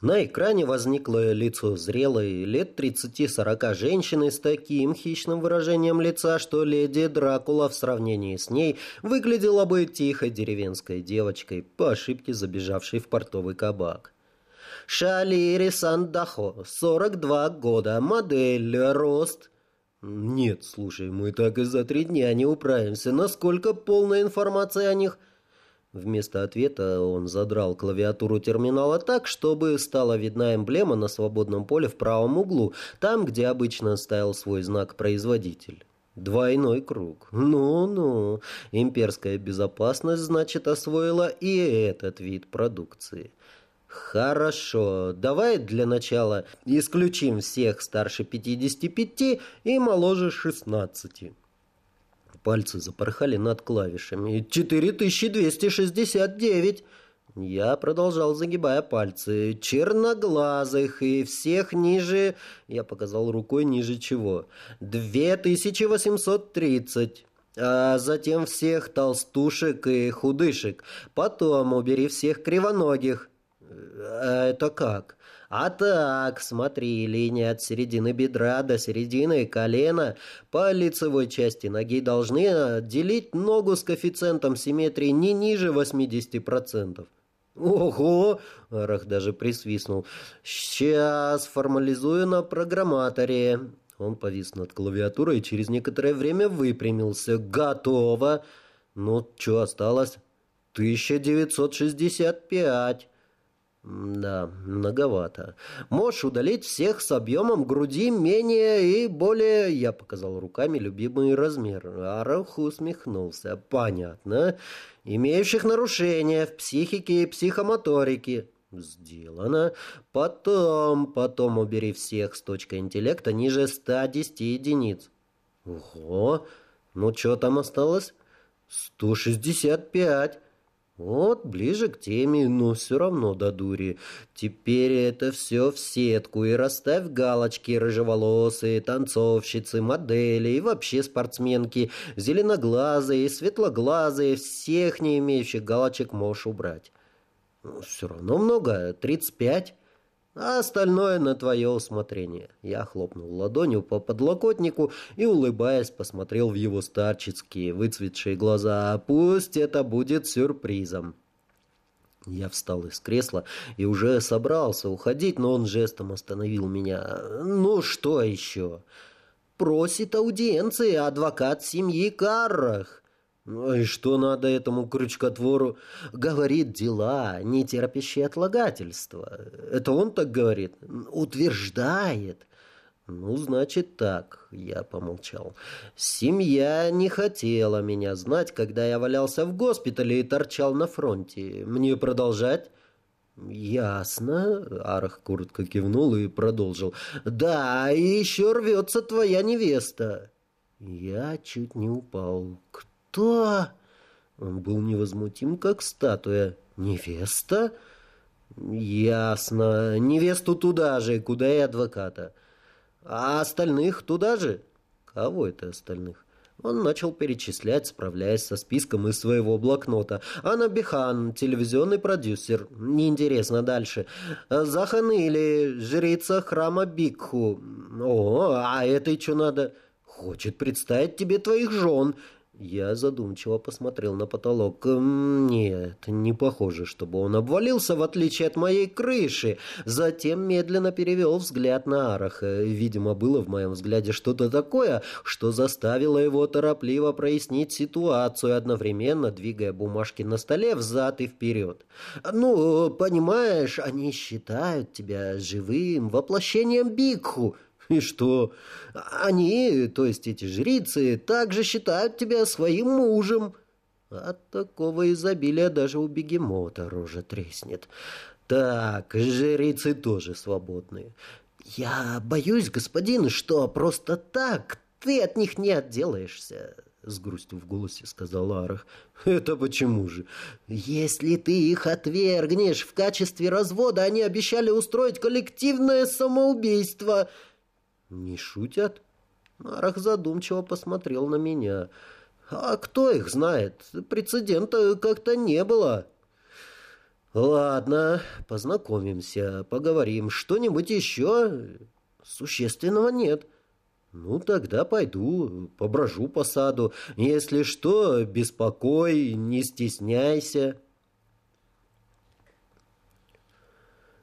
На экране возникло лицо зрелой, лет 30-40 женщины с таким хищным выражением лица, что леди Дракула в сравнении с ней выглядела бы тихой деревенской девочкой, по ошибке забежавшей в портовый кабак. Шалири Сандахо, 42 года, модель, рост... Нет, слушай, мы так и за три дня не управимся. Насколько полная информация о них... Вместо ответа он задрал клавиатуру терминала так, чтобы стала видна эмблема на свободном поле в правом углу, там, где обычно ставил свой знак производитель. Двойной круг. Ну-ну, имперская безопасность, значит, освоила и этот вид продукции. Хорошо, давай для начала исключим всех старше 55 и моложе 16. Пальцы запорхали над клавишами. «4269!» Я продолжал, загибая пальцы. «Черноглазых и всех ниже...» Я показал рукой ниже чего. «2830!» а затем всех толстушек и худышек. Потом убери всех кривоногих. «Э, «Это как?» А так, смотри, линия от середины бедра до середины колена по лицевой части ноги должны отделить ногу с коэффициентом симметрии не ниже 80%. «Ого!» — Арах даже присвистнул. «Сейчас формализую на программаторе». Он повис над клавиатурой и через некоторое время выпрямился. «Готово!» «Ну, что осталось?» «1965». Да, многовато. Можешь удалить всех с объемом груди менее и более... Я показал руками любимый размер. Арах усмехнулся. Понятно. Имеющих нарушения в психике и психомоторике. Сделано. Потом, потом убери всех с точкой интеллекта ниже 110 единиц. Ого! Ну, что там осталось? 165. Вот, ближе к теме, но все равно до дури. Теперь это все в сетку и расставь галочки рыжеволосые, танцовщицы, модели и вообще спортсменки, зеленоглазые, светлоглазые, всех не имеющих галочек можешь убрать. Ну, все равно много, тридцать пять а остальное на твое усмотрение». Я хлопнул ладонью по подлокотнику и, улыбаясь, посмотрел в его старческие, выцветшие глаза. «А «Пусть это будет сюрпризом». Я встал из кресла и уже собрался уходить, но он жестом остановил меня. «Ну, что еще?» «Просит аудиенции адвокат семьи Каррах». Ну и что надо этому крючкотвору? Говорит дела, не терпящие отлагательства. Это он так говорит? Утверждает. Ну, значит так, я помолчал. Семья не хотела меня знать, когда я валялся в госпитале и торчал на фронте. Мне продолжать? «Ясно», — Арах коротко кивнул и продолжил. «Да, и еще рвется твоя невеста». Я чуть не упал. «Что?» Он был невозмутим, как статуя. «Невеста?» «Ясно. Невесту туда же, куда и адвоката. А остальных туда же?» «Кого это остальных?» Он начал перечислять, справляясь со списком из своего блокнота. Анна Бихан, телевизионный продюсер. Неинтересно дальше. Захан или жрица храма Бикху. О, а этой что надо? Хочет представить тебе твоих жен. Я задумчиво посмотрел на потолок. Нет, не похоже, чтобы он обвалился, в отличие от моей крыши. Затем медленно перевел взгляд на Араха. Видимо, было в моем взгляде что-то такое, что заставило его торопливо прояснить ситуацию, одновременно двигая бумажки на столе взад и вперед. «Ну, понимаешь, они считают тебя живым воплощением Бикху». И что? Они, то есть эти жрицы, также считают тебя своим мужем. От такого изобилия даже у бегемота рожа треснет. Так, жрицы тоже свободные. Я боюсь, господин, что просто так ты от них не отделаешься. С грустью в голосе сказал Арах. «Это почему же? Если ты их отвергнешь в качестве развода, они обещали устроить коллективное самоубийство. «Не шутят?» Марах задумчиво посмотрел на меня. «А кто их знает? Прецедента как-то не было». Ладно, познакомимся, поговорим. Что-нибудь еще? Существенного нет. Ну, тогда пойду, поброжу по саду. Если что, беспокой, не стесняйся.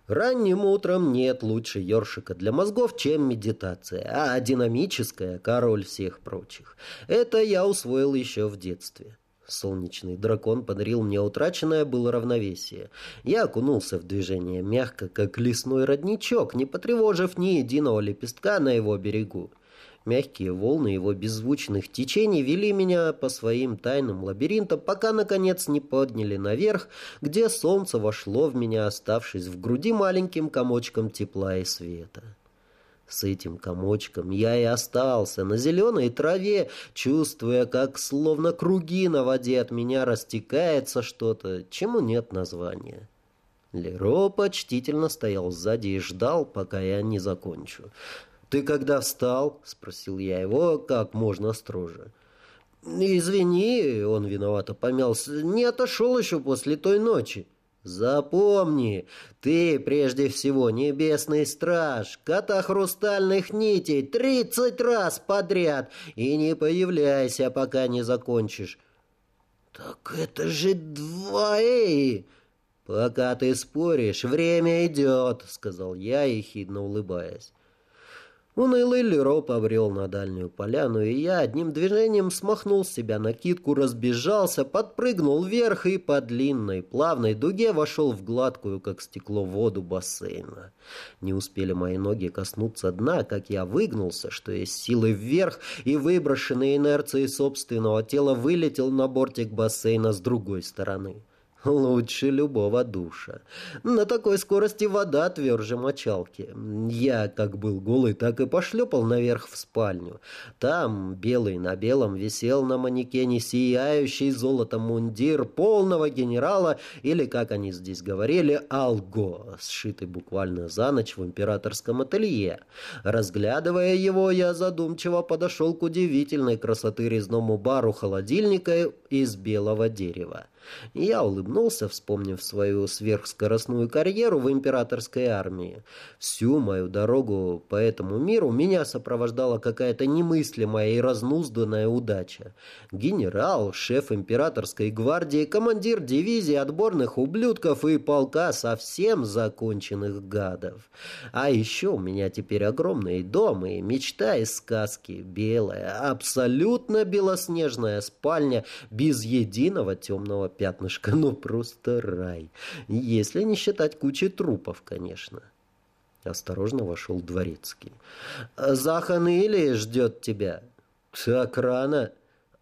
Ранним утром нет лучше ёршика для мозгов, чем медитация, а динамическая — король всех прочих. Это я усвоил еще в детстве. Солнечный дракон подарил мне утраченное было равновесие. Я окунулся в движение мягко, как лесной родничок, не потревожив ни единого лепестка на его берегу. Мягкие волны его беззвучных течений вели меня по своим тайным лабиринтам, пока, наконец, не подняли наверх, где солнце вошло в меня, оставшись в груди маленьким комочком тепла и света. С этим комочком я и остался на зеленой траве, чувствуя, как словно круги на воде от меня растекается что-то, чему нет названия. Леро почтительно стоял сзади и ждал, пока я не закончу. «Ты когда встал?» — спросил я его как можно строже. «Извини», — он виновато помялся, — «не отошел еще после той ночи». «Запомни, ты прежде всего небесный страж, кота хрустальных нитей тридцать раз подряд, и не появляйся, пока не закончишь». «Так это же два Эи!» «Пока ты споришь, время идет», — сказал я, ехидно улыбаясь. Унылый Леро побрел на дальнюю поляну, и я одним движением смахнул с себя накидку, разбежался, подпрыгнул вверх и по длинной, плавной дуге вошел в гладкую, как стекло, воду бассейна. Не успели мои ноги коснуться дна, как я выгнулся, что есть силы вверх, и выброшенный инерцией собственного тела вылетел на бортик бассейна с другой стороны. Лучше любого душа. На такой скорости вода тверже мочалки. Я, как был голый, так и пошлепал наверх в спальню. Там, белый на белом, висел на манекене сияющий золотом мундир полного генерала, или, как они здесь говорили, алго, сшитый буквально за ночь в императорском ателье. Разглядывая его, я задумчиво подошел к удивительной красоты резному бару холодильника из белого дерева. Я улыбнулся, вспомнив свою сверхскоростную карьеру в императорской армии. Всю мою дорогу по этому миру меня сопровождала какая-то немыслимая и разнузданная удача. Генерал, шеф императорской гвардии, командир дивизии отборных ублюдков и полка совсем законченных гадов. А еще у меня теперь огромный дом и мечта из сказки. Белая, абсолютно белоснежная спальня без единого темного пятнышко, ну просто рай. Если не считать кучи трупов, конечно. Осторожно вошел дворецкий. «Захан или ждет тебя?» «Так рано.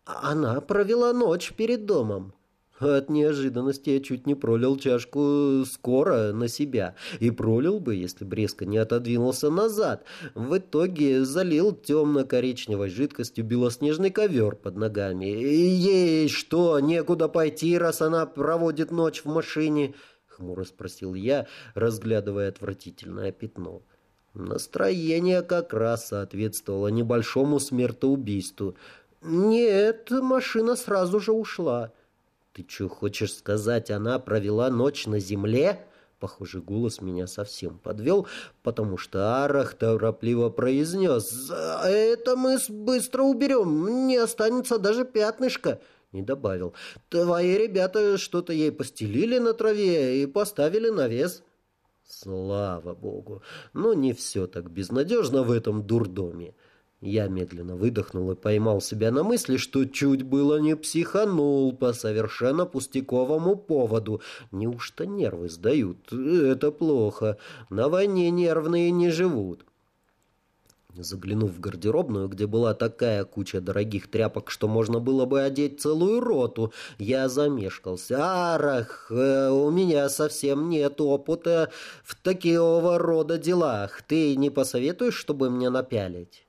Она провела ночь перед домом». От неожиданности я чуть не пролил чашку скоро на себя. И пролил бы, если бы резко не отодвинулся назад. В итоге залил темно-коричневой жидкостью белоснежный ковер под ногами. «Ей что, некуда пойти, раз она проводит ночь в машине?» — хмуро спросил я, разглядывая отвратительное пятно. Настроение как раз соответствовало небольшому смертоубийству. «Нет, машина сразу же ушла». «Ты что хочешь сказать, она провела ночь на земле?» Похоже, голос меня совсем подвел, потому что Арах торопливо произнес «Это мы быстро уберем, не останется даже пятнышко». И добавил «Твои ребята что-то ей постелили на траве и поставили навес». Слава богу, но не все так безнадежно в этом дурдоме. Я медленно выдохнул и поймал себя на мысли, что чуть было не психанул по совершенно пустяковому поводу. Неужто нервы сдают? Это плохо. На войне нервные не живут. Заглянув в гардеробную, где была такая куча дорогих тряпок, что можно было бы одеть целую роту, я замешкался. «Арах, э, у меня совсем нет опыта в такого рода делах. Ты не посоветуешь, чтобы мне напялить?»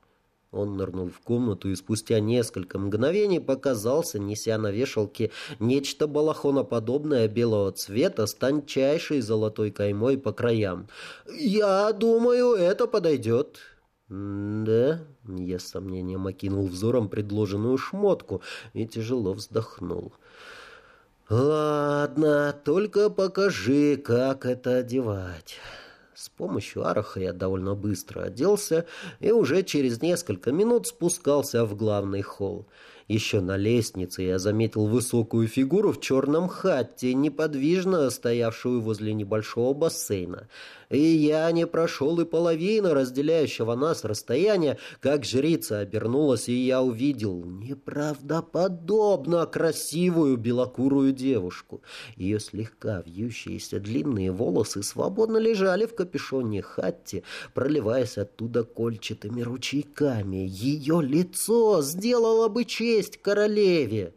Он нырнул в комнату и спустя несколько мгновений показался, неся на вешалке нечто балахоноподобное белого цвета с тончайшей золотой каймой по краям. «Я думаю, это подойдет». «Да?» — я с сомнением окинул взором предложенную шмотку и тяжело вздохнул. Ладно, только покажи, как это одевать. С помощью араха я довольно быстро оделся и уже через несколько минут спускался в главный холл. Еще на лестнице я заметил высокую фигуру в черном хатте, неподвижно стоявшую возле небольшого бассейна. И я не прошел и половины разделяющего нас расстояния, как жрица обернулась, и я увидел неправдоподобно красивую белокурую девушку. Ее слегка вьющиеся длинные волосы свободно лежали в капюшоне хатте, проливаясь оттуда кольчатыми ручейками. Ее лицо сделало бы честь королеве.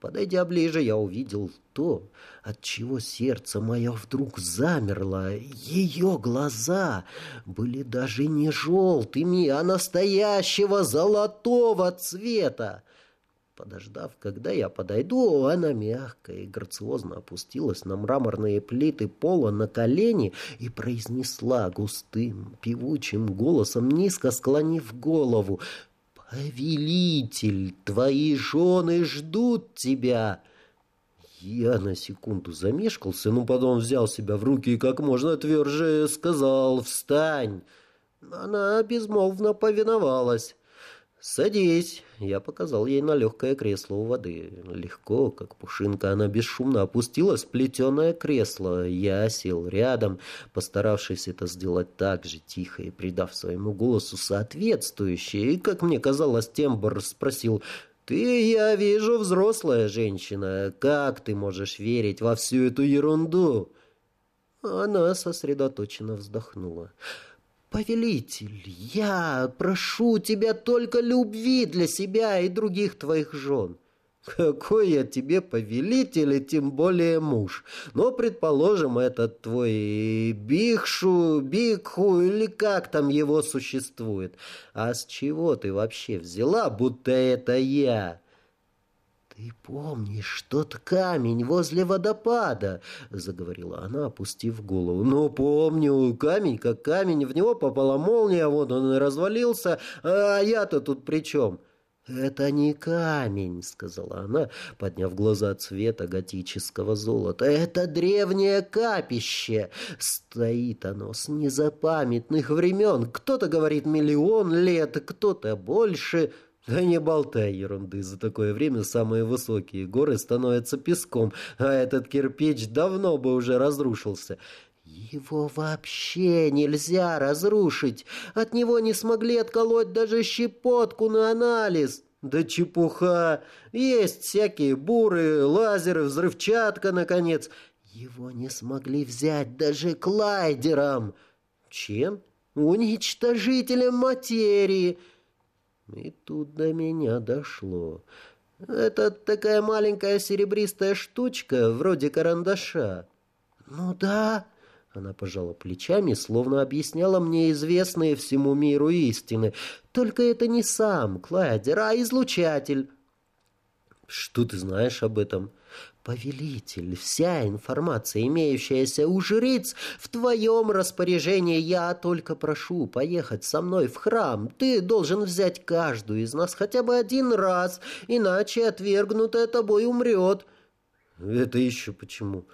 Подойдя ближе, я увидел то, от чего сердце мое вдруг замерло. Ее глаза были даже не желтыми, а настоящего золотого цвета. Подождав, когда я подойду, она мягко и грациозно опустилась на мраморные плиты пола на колени и произнесла густым, певучим голосом, низко склонив голову, «Повелитель, твои жены ждут тебя!» Я на секунду замешкался, но потом взял себя в руки и как можно тверже сказал «Встань!». Она безмолвно повиновалась. «Садись!» Я показал ей на легкое кресло у воды. Легко, как пушинка, она бесшумно опустилась в плетеное кресло. Я сел рядом, постаравшись это сделать так же тихо и придав своему голосу соответствующее. И, как мне казалось, тембр спросил «Ты, я вижу, взрослая женщина. Как ты можешь верить во всю эту ерунду?» Она сосредоточенно вздохнула. «Повелитель, я прошу тебя только любви для себя и других твоих жен». «Какой я тебе повелитель и тем более муж? Но, предположим, этот твой Бихшу, Бикху или как там его существует. А с чего ты вообще взяла, будто это я?» «Ты помнишь тот камень возле водопада?» — заговорила она, опустив голову. «Ну, помню. Камень как камень. В него попала молния, вот он и развалился. А я-то тут при чем?» «Это не камень», — сказала она, подняв глаза цвета готического золота. «Это древнее капище. Стоит оно с незапамятных времен. Кто-то говорит миллион лет, кто-то больше». Да не болтай ерунды, за такое время самые высокие горы становятся песком, а этот кирпич давно бы уже разрушился. Его вообще нельзя разрушить. От него не смогли отколоть даже щепотку на анализ. Да чепуха. Есть всякие буры, лазеры, взрывчатка, наконец. Его не смогли взять даже клайдером. Чем? Уничтожителем материи. И тут до меня дошло. Это такая маленькая серебристая штучка, вроде карандаша. Ну да, она пожала плечами, словно объясняла мне известные всему миру истины. Только это не сам Кладер, а излучатель. Что ты знаешь об этом? «Повелитель, вся информация, имеющаяся у жриц, в твоем распоряжении. Я только прошу поехать со мной в храм. Ты должен взять каждую из нас хотя бы один раз, иначе отвергнутая тобой умрет». «Это еще почему?»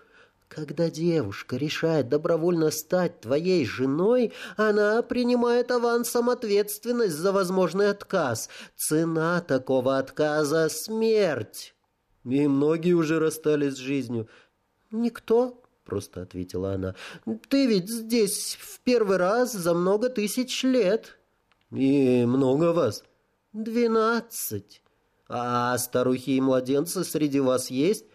Когда девушка решает добровольно стать твоей женой, она принимает авансом ответственность за возможный отказ. Цена такого отказа — смерть. И многие уже расстались с жизнью. Никто, просто ответила она. Ты ведь здесь в первый раз за много тысяч лет. И много вас? Двенадцать. А старухи и младенцы среди вас есть?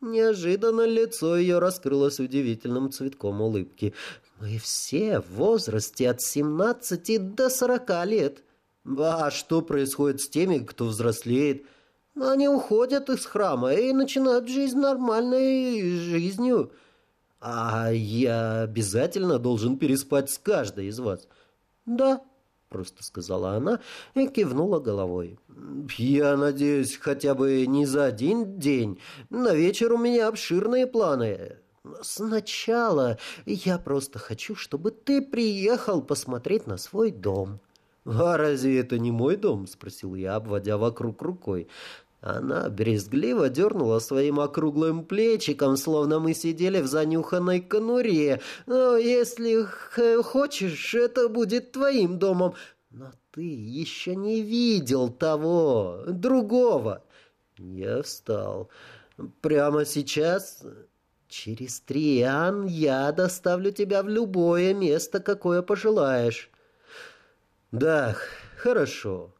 Неожиданно лицо ее раскрылось удивительным цветком улыбки. «Мы все в возрасте от семнадцати до сорока лет». «А что происходит с теми, кто взрослеет?» Они уходят из храма и начинают жизнь нормальной жизнью. А я обязательно должен переспать с каждой из вас. Да, просто сказала она и кивнула головой. Я надеюсь, хотя бы не за один день. На вечер у меня обширные планы. Сначала я просто хочу, чтобы ты приехал посмотреть на свой дом. «А разве это не мой дом?» — спросил я, обводя вокруг рукой. Она брезгливо дернула своим округлым плечиком, словно мы сидели в занюханной конуре. «Но если хочешь, это будет твоим домом. Но ты еще не видел того, другого». Я встал. «Прямо сейчас...» «Через Триан я доставлю тебя в любое место, какое пожелаешь». «Да, хорошо».